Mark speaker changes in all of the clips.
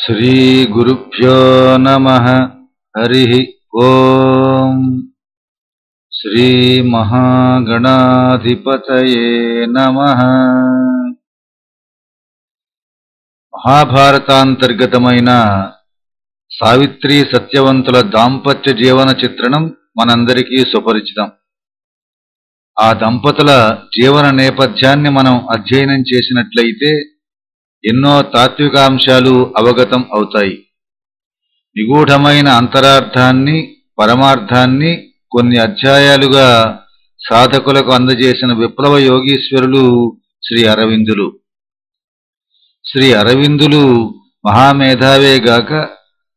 Speaker 1: श्रीगुरुभ्यो नमः हरिः ॐ శ్రీమహాగణాధిపతయే నమః మహాభారతాంతర్గతమైన సావిత్రి సత్యవంతుల దాంపత్య జీవన చిత్రణం మనందరికీ సుపరిచితం ఆ దంపతుల జీవన నేపథ్యాన్ని మనం అధ్యయనం చేసినట్లయితే ఎన్నో తాత్వికాంశాలు అవగతం అవుతాయి. నిగూఢమైన అంతరార్థాన్ని పరమార్థాన్ని కొన్ని అధ్యాయాలుగా సాధకులకు అందజేసిన విప్లవ యోగీశ్వరులు శ్రీ అరవిందులు. శ్రీ అరవిందులు మహామేధావేగాక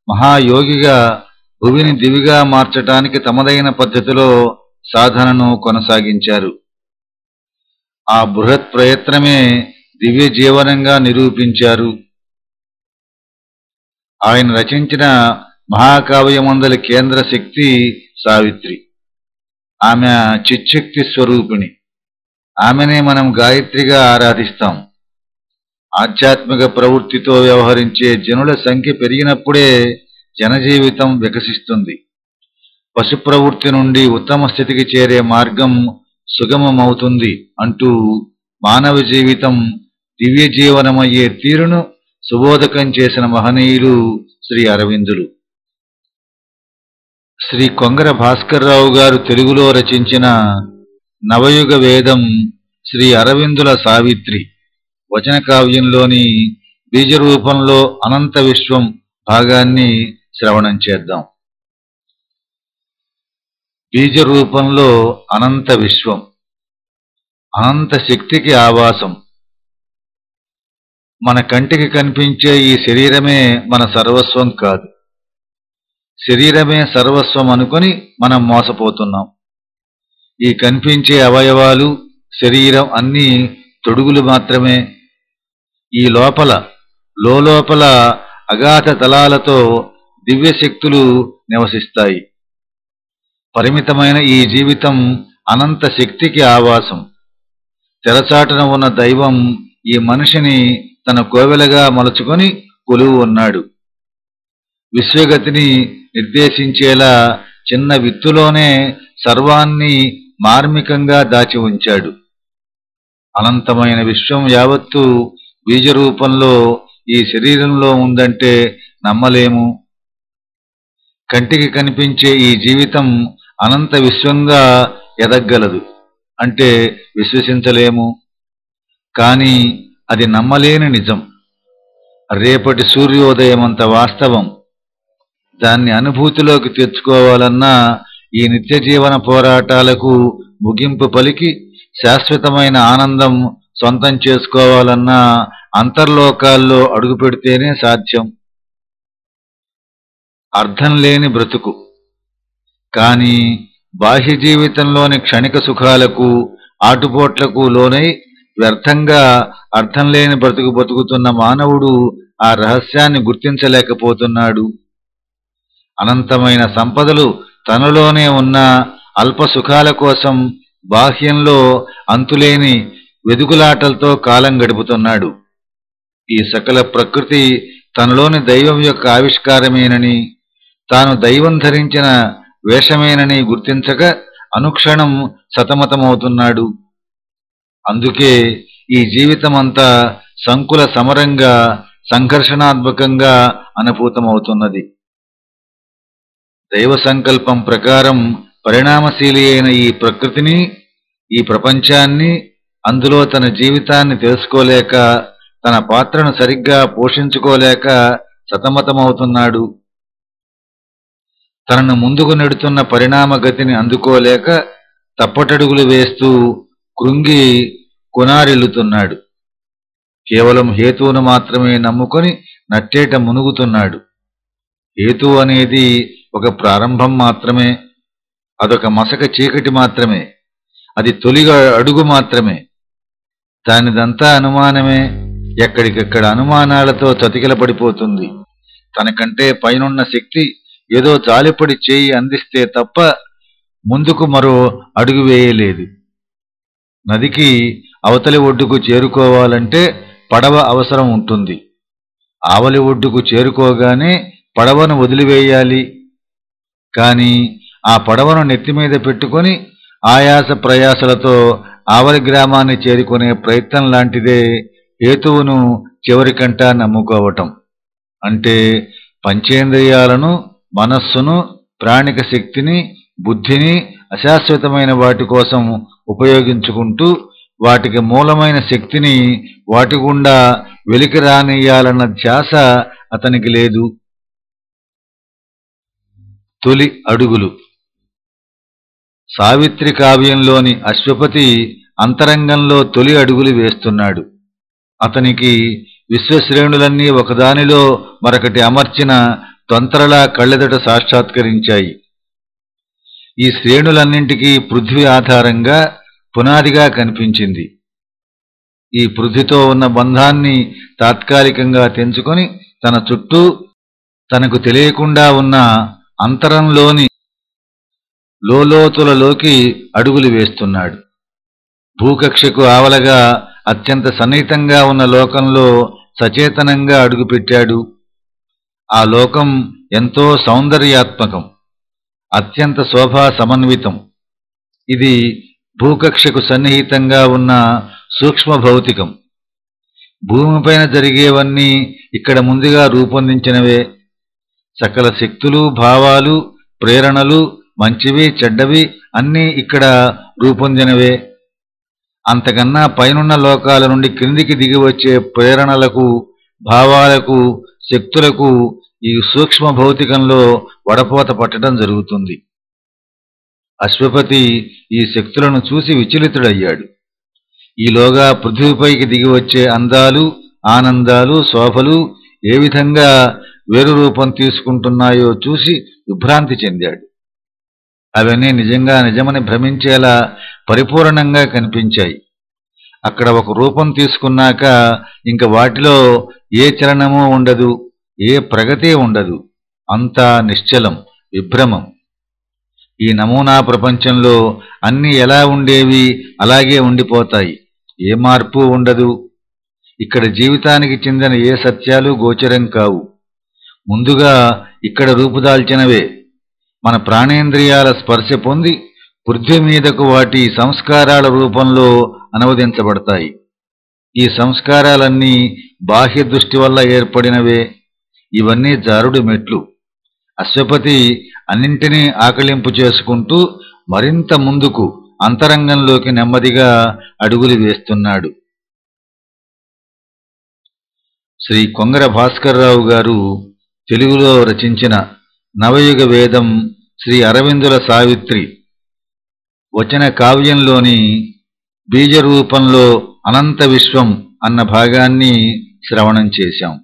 Speaker 1: మహాయోగిగా భువిని దివిగా మార్చటానికి తమదైన పద్ధతిలో సాధనను కొనసాగించారు. ఆ బృహత్ ప్రయత్నమే దివ్య జీవనంగా నిరూపించారు. ఆయన రచించిన మహాకావ్యమందలి కేంద్ర శక్తి సావిత్రి. ఆమె చిచ్చక్తి స్వరూపిణి. ఆమెనే మనం గాయత్రిగా ఆరాధిస్తాం. ఆధ్యాత్మిక ప్రవృత్తితో వ్యవహరించే జనుల సంఖ్య పెరిగినప్పుడే జనజీవితం వికసిస్తుంది. పశు ప్రవృత్తి నుండి ఉత్తమ స్థితికి చేరే మార్గం సుగమమవుతుంది అంటూ మానవ జీవితం దివ్య జీవనమయ్యే తీరును సుబోధకం చేసిన మహనీయులు శ్రీ అరవిందులు. శ్రీ కొంగర భాస్కర్రావు గారు తెలుగులో రచించిన నవయుగ వేదం శ్రీ అరవిందుల సావిత్రి. వచన కావ్యంలోని బీజరూపంలో అనంత విశ్వం భాగాన్ని శ్రవణం చేద్దాం. బీజరూపంలో అనంత విశ్వం అనంత శక్తికి ఆవాసం మన కంటికి కనిపించే ఈ శరీరమే మన సర్వస్వం కాదు. శరీరమే సర్వస్వం అనుకొని మనం మోసపోతున్నాం. ఈ కనిపించే అవయవాలు శరీరం అన్నీ తొడుగులు మాత్రమే. ఈ లోపల లోపల అగాధ తలాలతో దివ్యశక్తులు నివసిస్తాయి. పరిమితమైన ఈ జీవితం అనంత శక్తికి ఆవాసం. తెరచాటున ఉన్న దైవం ఈ మనిషిని తన కోవెలగా మలుచుకొని కొలువు ఉన్నాడు. విశ్వగతిని నిర్దేశించేలా చిన్న విత్తులోనే సర్వాన్ని మార్మికంగా దాచి ఉంచాడు. అనంతమైన విశ్వం యావత్తు బీజరూపంలో ఈ శరీరంలో ఉందంటే నమ్మలేము. కంటికి కనిపించే ఈ జీవితం అనంత విశ్వంగా ఎదగ్గలదు. అంటే విశ్వసించలేము. కానీ అది నమ్మలేని నిజం. రేపటి సూర్యోదయమంత వాస్తవం. దాన్ని అనుభూతిలోకి తెచ్చుకోవాలన్నా ఈ నిత్య జీవన పోరాటాలకు ముగింపు పలికి శాశ్వతమైన ఆనందం సొంతం చేసుకోవాలన్నా అంతర్లోకాల్లో అడుగుపెడితేనే సాధ్యం. అర్థం లేని బ్రతుకు. కానీ బాహ్య జీవితంలోని క్షణిక సుఖాలకు ఆటుపోట్లకు లోనై వ్యర్థంగా అర్థం లేని బ్రతుకు బతుకుతున్న మానవుడు ఆ రహస్యాన్ని గుర్తించలేకపోతున్నాడు. అనంతమైన సంపదలు తనలోనే ఉన్న అల్ప సుఖాల కోసం బాహ్యంలో అంతులేని వెదుకులాటలతో కాలం గడుపుతున్నాడు. ఈ సకల ప్రకృతి తనలోని దైవం యొక్క ఆవిష్కారమేనని తాను దైవం ధరించిన వేషమేనని గుర్తించక అనుక్షణం సతమతమవుతున్నాడు. అందుకే ఈ జీవితమంతా సంకుల సమరంగా సంఘర్షణాత్మకంగా అనుభూతమవుతున్నది. దైవ సంకల్పం ప్రకారం పరిణామశీలి అయిన ఈ ప్రకృతిని ఈ ప్రపంచాన్ని అందులో తన జీవితాన్ని తెలుసుకోలేక తన పాత్రను సరిగ్గా పోషించుకోలేక సతమతమవుతున్నాడు. తనను ముందుకు నెడుతున్న పరిణామ గతిని అందుకోలేక తప్పటడుగులు వేస్తూ కృంగి కునారిల్లుతున్నాడు. కేవలం హేతువును మాత్రమే నమ్ముకొని నట్టేట మునుగుతున్నాడు. హేతు అనేది ఒక ప్రారంభం మాత్రమే అదొక మసక చీకటి మాత్రమే అది తొలిగా అడుగు మాత్రమే. దానిదంతా అనుమానమే ఎక్కడికెక్కడ అనుమానాలతో చతికిల పడిపోతుంది తనకంటే పైనున్న శక్తి ఏదో జాలిపడి చేయి అందిస్తే తప్ప ముందుకు మరో అడుగు వేయలేదు. నదికి అవతలి ఒడ్డుకు చేరుకోవాలంటే పడవ అవసరం ఉంటుంది. ఆవలి ఒడ్డుకు చేరుకోగానే పడవను వదిలివేయాలి. కాని ఆ పడవను నెత్తిమీద పెట్టుకొని ఆయాస ప్రయాసలతో ఆవలి గ్రామాన్ని చేరుకునే ప్రయత్నం లాంటిదే హేతువును చివరికంటా నమ్ముకోవటం. అంటే పంచేంద్రియాలను మనస్సును ప్రాణిక శక్తిని బుద్ధిని అశాశ్వతమైన వాటి కోసం ఉపయోగించుకుంటూ వాటికి మూలమైన శక్తిని వాటి గుండా వెలికి రానియాలన్న ధ్యాస అతనికి లేదు. తొలి అడుగులు. సావిత్రి కావ్యంలోని అశ్వపతి అంతరంగంలో తొలి అడుగులు వేస్తున్నాడు. అతనికి విశ్వశ్రేణులన్నీ ఒకదానిలో మరొకటి అమర్చిన తొంతరలా కళ్ళెదట సాక్షాత్కరించాయి. ఈ శ్రేణులన్నింటికీ పృథ్వీ ఆధారంగా పునాదిగా కనిపించింది. ఈ పృథ్వీతో ఉన్న బంధాన్ని తాత్కాలికంగా తెంచుకొని తన చుట్టూ తనకు తెలియకుండా ఉన్న అంతరంలోని లోలోతులలోకి అడుగులు వేస్తున్నాడు. భూకక్షకు ఆవలగా అత్యంత సన్నిహితంగా ఉన్న లోకంలో సచేతనంగా అడుగుపెట్టాడు. ఆ లోకం ఎంతో సౌందర్యాత్మకం. అత్యంత శోభా సమన్వితం. ఇది భూకక్షకు సన్నిహితంగా ఉన్న సూక్ష్మ భౌతికం. భూమిపైన జరిగేవన్నీ ఇక్కడ ముందుగా రూపొందించినవే. సకల శక్తులు భావాలు ప్రేరణలు మంచివి చెడ్డవి అన్నీ ఇక్కడ రూపొందినవే. అంతకన్నా పైనున్న లోకాల నుండి క్రిందికి దిగి వచ్చే ప్రేరణలకు భావాలకు శక్తులకు ఈ సూక్ష్మ భౌతికంలో వడపోత పట్టడం జరుగుతుంది. అశ్వపతి ఈ శక్తులను చూసి విచలితుడయ్యాడు. ఈలోగా పృథ్వీపైకి దిగి వచ్చే అందాలు ఆనందాలు శోభలు ఏ విధంగా వేరు రూపం తీసుకుంటున్నాయో చూసి విభ్రాంతి చెందాడు. అవన్నీ నిజంగా నిజమని భ్రమించేలా పరిపూర్ణంగా కనిపించాయి. అక్కడ ఒక రూపం తీసుకున్నాక ఇంక వాటిలో ఏ చలనమూ ఉండదు. ఏ ప్రగతి ఉండదు. అంతా నిశ్చలం విభ్రమం. ఈ నమూనా ప్రపంచంలో అన్ని ఎలా ఉండేవి అలాగే ఉండిపోతాయి. ఏ మార్పు ఉండదు. ఇక్కడ జీవితానికి చెందిన ఏ సత్యాలు గోచరం కావు. ముందుగా ఇక్కడ రూపుదాల్చినవే. మన ప్రాణేంద్రియాల స్పర్శ పొంది పృథ్వీ మీదకు వాటి సంస్కారాల రూపంలో అనువదించబడతాయి. ఈ సంస్కారాలన్నీ బాహ్య దృష్టి వల్ల ఏర్పడినవే. ఇవన్నీ జారుడి మెట్లు. అశ్వపతి అన్నింటినీ ఆకలింపు చేసుకుంటూ మరింత ముందుకు అంతరంగంలోకి నెమ్మదిగా అడుగులు వేస్తున్నాడు. శ్రీ కొంగర భాస్కర్రావు గారు తెలుగులో రచించిన నవయుగ వేదం శ్రీ అరవిందుల సావిత్రి వచన కావ్యంలోని బీజరూపంలో అనంత విశ్వం అన్న భాగాన్ని శ్రవణం చేశాం.